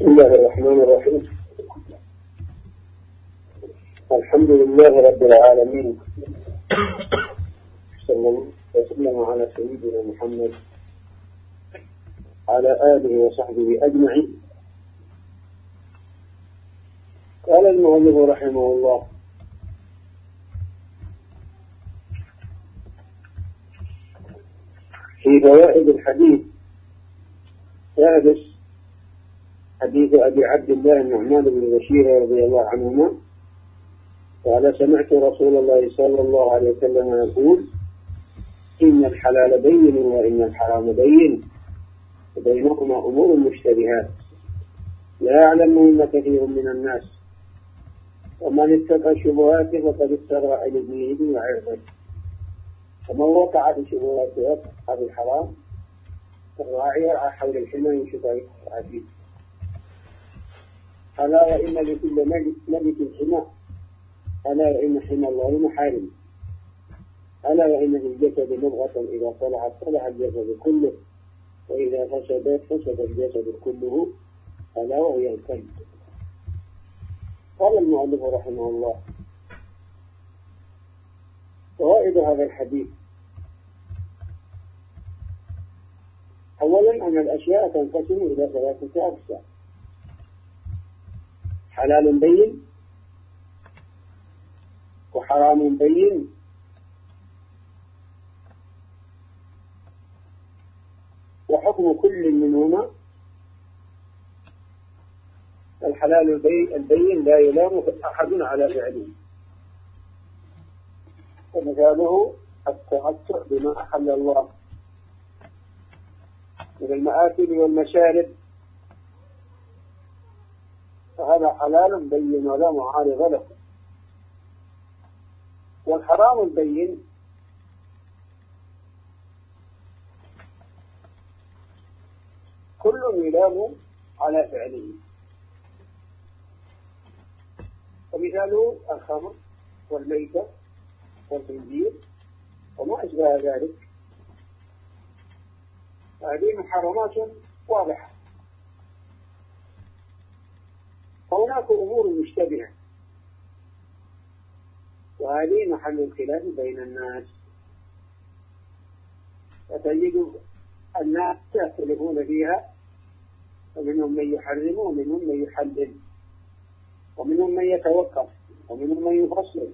بسم الله الرحمن الرحيم. الحمد لله رب العالمين. صلى وسلم على سيدنا محمد على آله وصحبه أجمعين. قال المؤلف رحمه الله في فوائد الحديث سادس حديث أبي عبد الله النعمان بن بشير رضي الله عنهما قال سمعت رسول الله صلى الله عليه وسلم يقول إن الحلال بين وإن الحرام بين وبينهما أمور مشتبهات. لا يعلمهن كثير من الناس. ومن اتقى الشبهات فقد استبرأ لدينه وعرضه. ومن وقع في شبهات الحرام الراعي يرعى حول الحمى ينشط عزيز ألا وإن لكل ملك حمى. ألا وإن حمى الله محارم. ألا وإن في الجسد مضغة إذا صلحت صلح الجسد كله. وإذا فسدت فسد الجسد كله. ألا وهي القلب قال المؤلف رحمه الله فوائد هذا الحديث أولا أن الأشياء تنقسم إلى ثلاثة أقسام. حلال بين وحرام بين. وحكم كل منهما الحلال البين لا يلام أحد على فعله. ومثاله التمتع بما أحل الله من المآكل والمشارب. فهذا حلال بين ولا معارض له. والحرام البين كل يلام على فعله. ومثاله الخمر والميتة والخنزير وما أشبه ذلك. هذه محرمات واضحة. وهناك أمور مشتبهة. وهذه محل الخلاف بين الناس. فتجد الناس يختلفون فيها. ومنهم من يحرم ومنهم من يحلل. ومنهم من يتوقف. ومنهم من يفصل.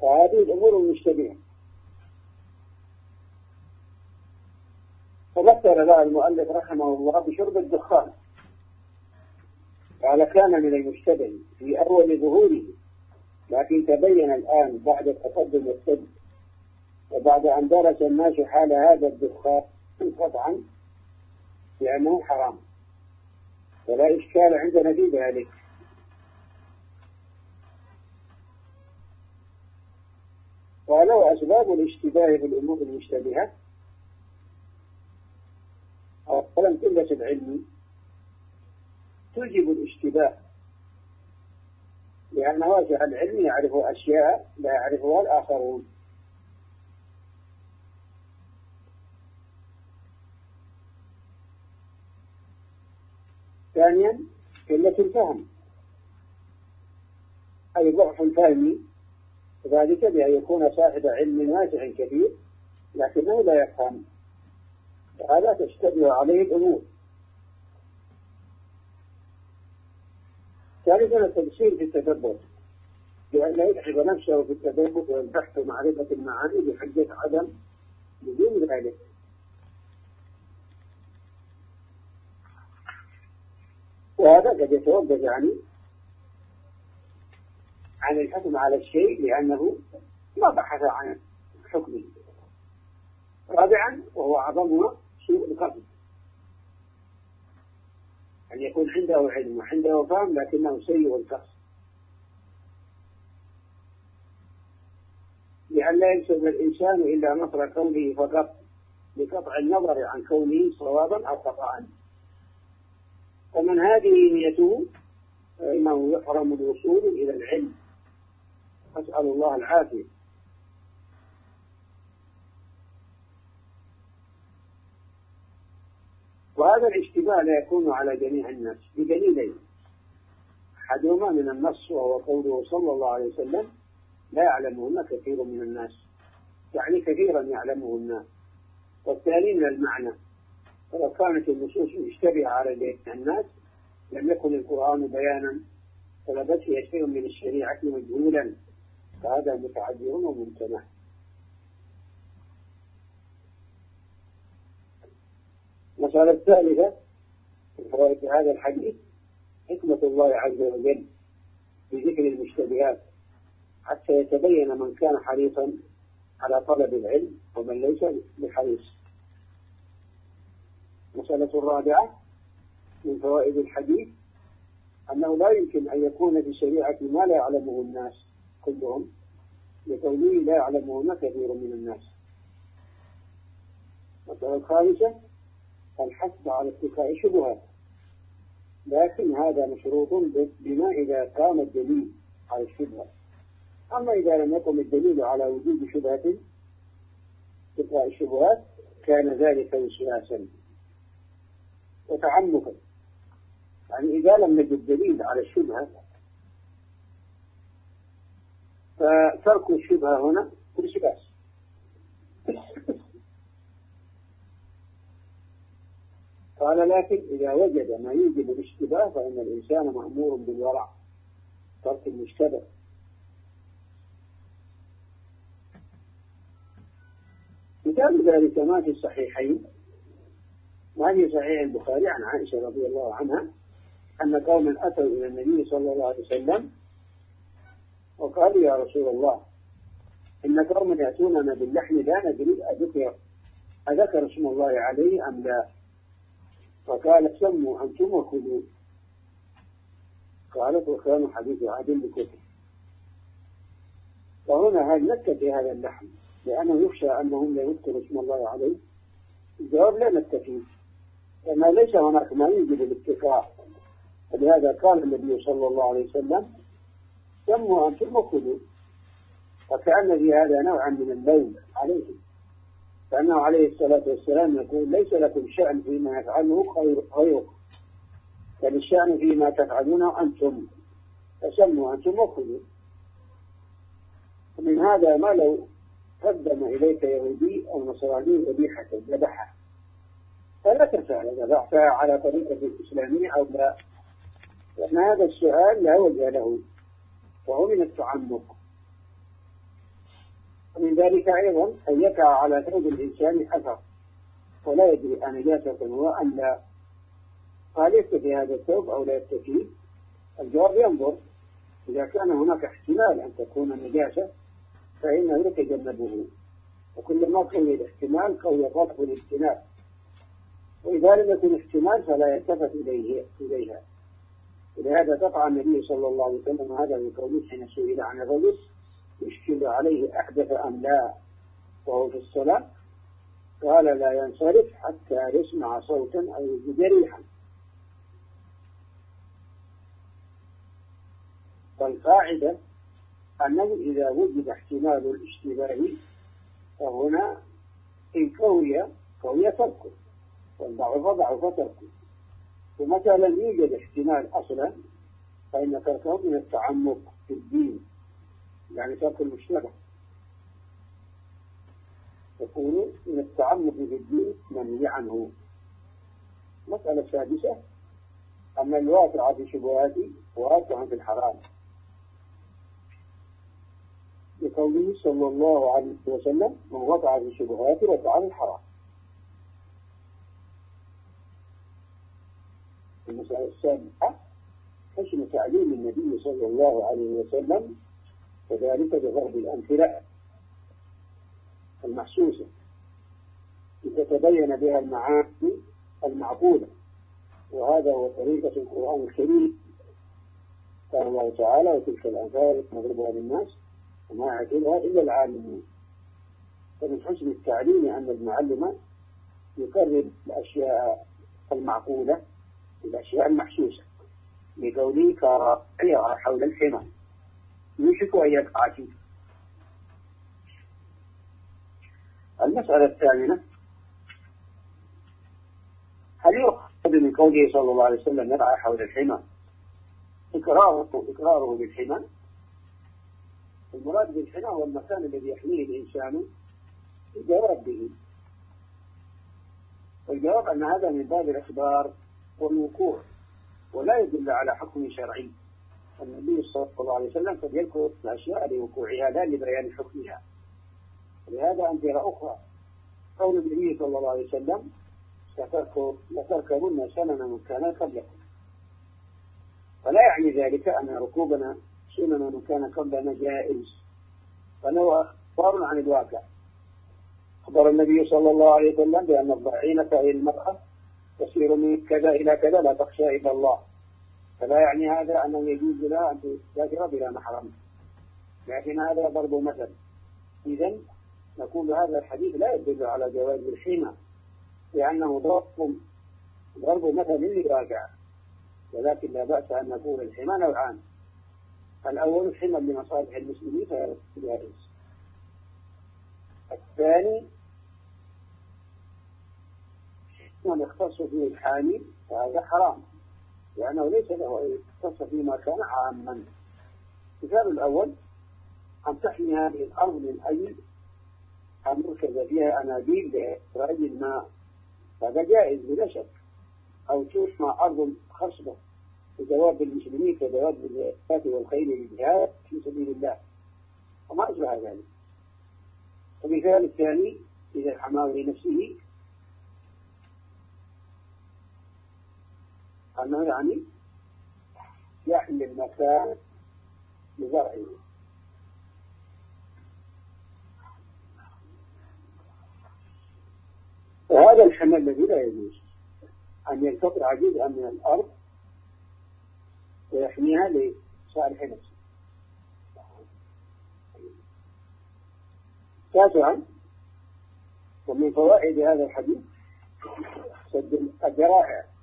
وهذه الأمور المشتبهة. فذكر لها المؤلف رحمه الله بشرب الدخان. قال كان من المشتبه في أول ظهوره لكن تبين الآن بعد التقدم والسد وبعد أن درس الناس حال هذا الدخان قطعا بأنه حرام. ولا إشكال عندنا في ذلك. ولو أسباب الاشتباه في الأمور المشتبهة. أولا قلة العلم توجب الاشتباه. لأن واجه العلم يعرف أشياء لا يعرفها الآخرون. ثانيا قلة الفهم. أي ضعف الفهم ذلك بأن يكون صاحب علم واسع كثير لكنه لا يفهم. وهذا تشتبه عليه الأمور. ثالثا التبصير في التدبر بأن يتعب نفسه في التدبر والبحث ومعرفة المعاني بحجة عدم بدون ذلك. وهذا قد يتوقف يعني عن الحكم على الشيء لأنه ما بحث عن حكمه. رابعا وهو أعظمها سوء القصد أن يكون عنده علم وعنده فهم لكنه سيء القصد. لأن لا ينسب الإنسان إلا نصر كونه فقط بقطع النظر عن كونه صوابا أو خطأ ومن هذه نيته فإنه يحرم الوصول إلى العلم. أسأل الله العافية. وهذا الاشتباه لا يكون على جميع الناس بدليلين. أحدهما من النص وهو قوله صلى الله عليه وسلم لا يعلمهن كثير من الناس. يعني كثيرا يعلمه الناس والثاني من المعنى ولو كانت النصوص مشتبهة على الناس لم يكن القرآن بيانا فيها شيء من الشريعة مجهولا. فهذا متعذر وممتنع. المسألة الثالثة من فوائد هذا الحديث حكمة الله عز وجل في ذكر المشتبهات حتى يتبين من كان حريصا على طلب العلم ومن ليس بحريص. المسألة الرابعة من فوائد الحديث أنه لا يمكن أن يكون في الشريعة ما لا يعلمه الناس كلهم لقوله لا يعلمهن كثير من الناس. المسألة الخامسة الحث على اتقاء الشبهات لكن هذا مشروط بما إذا قام الدليل على الشبهة. أما إذا لم يقم الدليل على وجود شبهة اتقاء الشبهات كان ذلك وسواسا وتعمقا. يعني إذا لم نجد دليل على الشبهة فترك الشبهة هنا ليس بأس قال لكن إذا وجد ما يوجب الاشتباه فإن الإنسان مأمور بالورع ترك المشتبه. مثال ذلك ما في الصحيحين. ما في صحيح البخاري عن عائشة رضي الله عنها أن قوما أتوا إلى النبي صلى الله عليه وسلم وقالوا يا رسول الله إن قوما يأتوننا باللحم لا ندري أذكر أذكر اسم الله عليه أم لا. فقال سموا أنتم وكلوا قالت وكانوا حديث عهد بكفر. وهنا هل نكت في هذا اللحم؟ لأنه يخشى أنهم لا يذكروا اسم الله عليه. الجواب لا نكتفي. لما ليس هناك ما يوجد الاتقاء ولهذا قال النبي صلى الله عليه وسلم سموا أنتم وكلوا وكأن في هذا نوعا من اللوم عليهم. فأنه عليه الصلاة والسلام يقول ليس لكم شأن فيما يفعله غيركم. بل الشأن فيما تفعلونه أنتم. فسموا أنتم وكلوا ومن هذا ما لو قدم إليك يهودي أو نصراني ذبيحة ذبحها فلا تسأل ذبحتها على طريقة الإسلامية أو لا. لأن هذا السؤال لا وجه له. وهو من التعمق. ومن ذلك أيضا أن يقع على ثوب الإنسان أثر ولا يدري أنجاسة هو أم لا. قال يكتفي هذا الثوب أو لا يكتفي؟ الجواب ينظر. إذا كان هناك احتمال أن تكون نجاسة فإنه يتجنبه. وكلما قوي الاحتمال قوي الرفض الاجتناب وإذا لم يكن احتمال فلا يلتفت إليه إليها. ولهذا قطع النبي صلى الله عليه وسلم هذا من قوله حين سئل عن الرجل يشكل عليه أحدث أم لا وهو في الصلاة؟ قال لا ينصرف حتى يسمع صوتا أو يجد ريحا فالقاعدة أنه إذا وجد احتمال الاشتباه فهنا إن قوي قوي تركه والضعف ضعف تركه. ومتى لم يوجد احتمال أصلا فإن تركه من التعمق في الدين. يعني ترك المشتبه يكون من التعمق في الدين منهي عنه مسألة سادسة. أن الواقع في شبهات واقع في الحرام. لقوله صلى الله عليه وسلم من وقع في الشبهات وقع في الحرام. المسألة السابعة حسن تعليم النبي صلى الله عليه وسلم وذلك بضرب الأمثلة المحسوسة. لتتبين بها المعاني المعقولة. وهذا هو طريقة القرآن الكريم. قال الله تعالى وتلك الأمثال نضربها للناس وما يعقلها إلا العالمون. فمن حسن التعليم أن المعلم يقرب الأشياء المعقولة الأشياء المحسوسة. لقوله كراعي حول الحمى. يوشك أن يقع فيه المسألة الثامنة هل قوله صلى الله عليه وسلم يرعى حول الحمى؟ إقراره إقراره بالحمى؟ المراد بالحمى هو المكان الذي يحميه الإنسان الجواب به. والجواب أن هذا من باب الإخبار والوقوع ولا يدل على حكم شرعي. النبي صلى الله عليه وسلم قد يذكر الأشياء لوقوعها لا لبيان حكمها. ولهذا أمثلة أخرى قول النبي صلى الله عليه وسلم لتركبن سنن من كان قبلكم. ولا يعني ذلك أن ركوبنا سنن من كان قبلنا جائز بل هو أخبار عن الواقع. أخبر النبي صلى الله عليه وسلم بأن الضعينة أي المرأة تسير من كذا إلى كذا لا تخشى إلا الله. فلا يعني هذا أنه يجوز لها أن تسافر بلا محرم لكن هذا ضرب مثل إذا نقول هذا الحديث لا يدل على جواز الحمى لأنه ضرب ضرب مثل للواقع ولكن لا بأس أن نقول الحمى نوعان. الأول حمى لمصالح المسلمين فهذا جائز الثاني من يختص فيه الحامي فهذا حرام. لأنه ليس له أن يختص فيما كان عاما. المثال الأول أن تحمي هذه الأرض من أي أن يركز فيها أنابيب لإخراج الماء. هذا جائز بلا شك. أو تحمى أرض خصبة لجواب المسلمين كجواب الزكاة والخير للجهاد في سبيل الله. وما أشبه ذلك. المثال الثاني إذا حماه لنفسه أنه يعني يحمل المكان لزرعه وهذا الحمل الذي لا يجوز. أن ينتقع جزءا من الأرض ويحميها لصالح نفسه. تاسعا ومن فوائد هذا الحديث سد الذرائع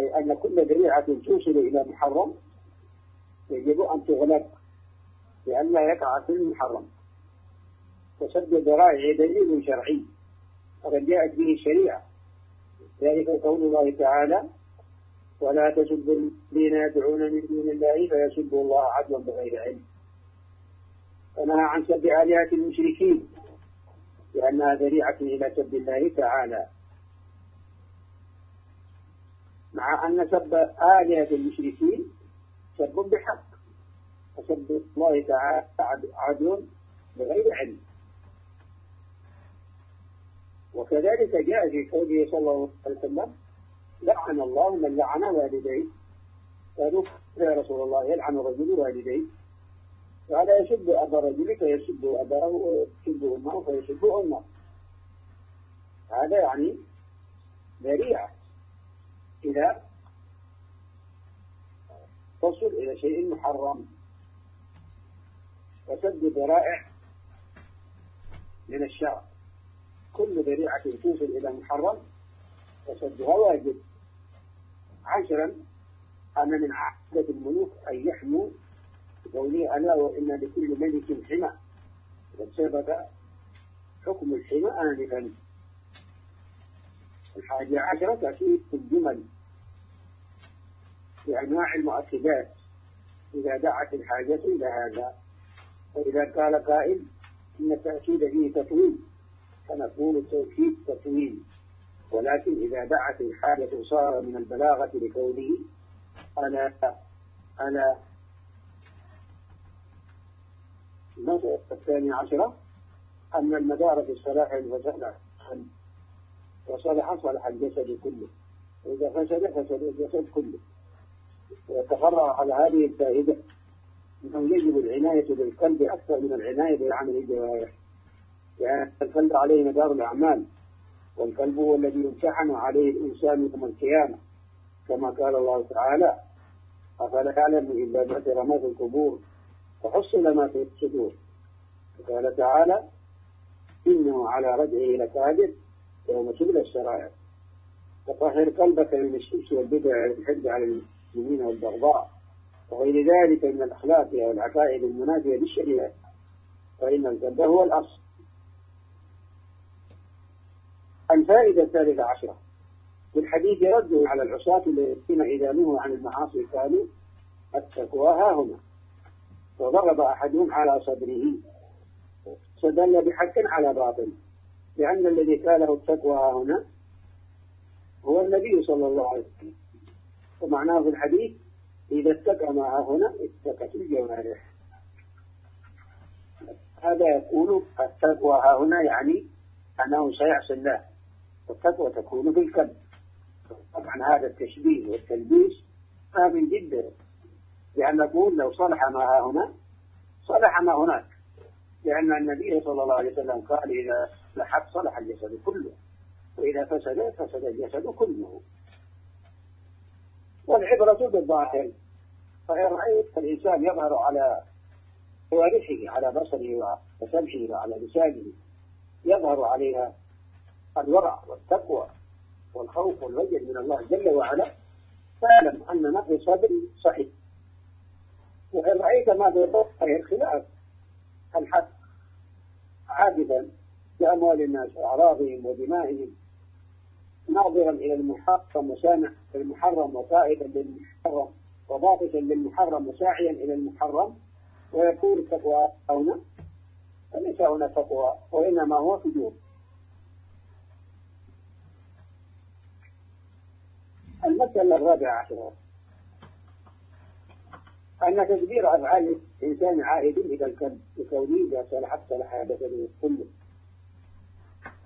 أي أن كل ذريعة توصل إلى محرم يجب أن تغلق لئلا يقع في المحرم. وسد الذرائع دليل شرعي وقد جاءت به الشريعة. ذلك قول الله تعالى ولا تسبوا الذين يدعون من دون الله فيسبوا الله عدوا بغير علم. ونهى عن سب آلهة المشركين لأنها ذريعة إلى سب الله تعالى. مع أن سب آلهة المشركين سب بحق وسب الله تعالى عدل بغير علم. وكذلك جاء في قوله صلى الله عليه وسلم لعن الله من لعن والديه. قالوا يا رسول الله يلعن الرجل والديه. قال يسب أبا رجل فيسب أباه ويسب أمه فيسب أمه. هذا يعني ذريعة. إلى تصل إلى شيء محرم. وسد ذرائع من الشرع كل ذريعة توصل إلى محرم وسدها واجب. عشرا أن من عادة الملوك أن يحموا قوله ألا وإن لكل ملك حمى. وقد سبق حكم الحمى آنفا الحاجة عشرة تأكيد الجمل بأنواع المؤكدات. إذا دعت الحاجة إلى هذا وإذا قال قائل إن التأكيد فيه تطويل فنقول التوكيد تطويل ولكن إذا دعت الحاجة صار من البلاغة لقوله أنا أنا الثانية عشرة أن المدار في الصلاح والفساد وصلح صلح الجسد كله. وإذا فسد فسد الجسد كله. ويتفرع على هذه الفائدة أنه يجب العناية بالقلب أكثر من العناية بالعمل الجوارح. يعني القلب عليه مدار الأعمال والقلب هو الذي يمتحن عليه الإنسان يوم القيامة. كما قال الله تعالى أفلا يعلم إلا بعثر ما في القبور فحصل ما في الصدور. وقال تعالى إنه على رجعه لقادر. يوم تبلى السرائر فطهر قلبك من الشمس والبدع والحد على المسلمين والبغضاء. وغير ذلك من الأخلاق والعقائد المنافية للشريعة. فإن القلب هو الأصل. الفائدة الثالثة عشرة. في الحديث رد على العصاة الذين إذا نهوا عن المعاصي قالوا التقوى ها هنا. وضرب أحدهم على صدره. استدل بحق على باطل. لأن الذي قاله التقوى هنا هو النبي صلى الله عليه وسلم. ومعناه في الحديث إذا اتقى ما هنا اتقت الجوارح. هذا يقول التقوى ها هنا يعني أنه سيعصي الله والتقوى تكون في القلب طبعا هذا التشبيه والتلبيس هام جدا. لأن نقول لو صلح ما ها هنا صلح ما هناك. لأن النبي صلى الله عليه وسلم قال إذا صلحت صلح الجسد كله. وإذا فسد فسد الجسد كله. والعبرة بالظاهر فإن رأيت الإنسان يظهر على جوارحه على بصره وسمعه وعلى لسانه يظهر عليها الورع والتقوى والخوف والوجل من الله جل وعلا فاعلم أن نقي صدري صحيح. وإن رأيت ما في خلاف الحد عابدا. لأموال الناس وأعراضهم ودمائهم. ناظرا إلى المحرم وسامع المحرم وتائبا للمحرم وضابطا للمحرم وساعيا إلى المحرم. ويكون التقوى هنا فليس هنا تقوى وإنما هو فجور. المسألة الرابعة عشرة. أن تدبير أفعال الإنسان عائد إلى الكلب لكونه إذا صلحت صلح بدنه كله.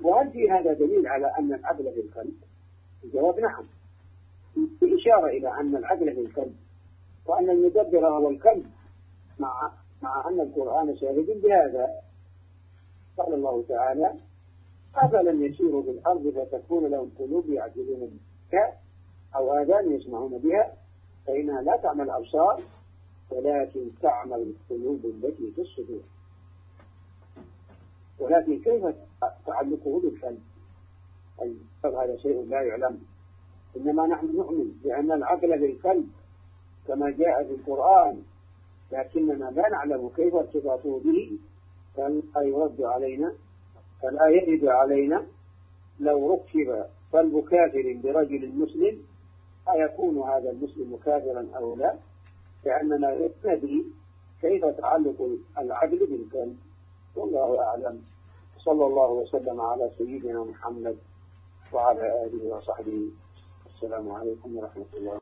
وهل في هذا دليل على أن العدل في الكلب؟ الجواب نعم. بإشارة إلى أن العدل في الكلب وأن المدبر هو الكلب مع مع أن القرآن شاهد بهذا. قال الله تعالى أفلم يسيروا في الأرض فتكون لهم قلوب يعجلون بها أو آذان يسمعون بها فإنها لا تعمل الأبصار ولكن تعمل القلوب التي في الصدور. ولكن كيف تعلقه بالقلب هذا شيء لا يعلم؟ إنما نحن نؤمن بأن العقل بالقلب كما جاء في القرآن لكننا لا نعلم كيف ارتباطه به. فلا يرد علينا فلا يرد علينا لو ركب قلب كافر برجل مسلم أيكون هذا المسلم كافرا أو لا؟ لأننا ندري كيف تعلق العدل بالقلب. والله أعلم. صلى الله وسلم على سيدنا محمد وعلى آله وصحبه. السلام عليكم ورحمة الله.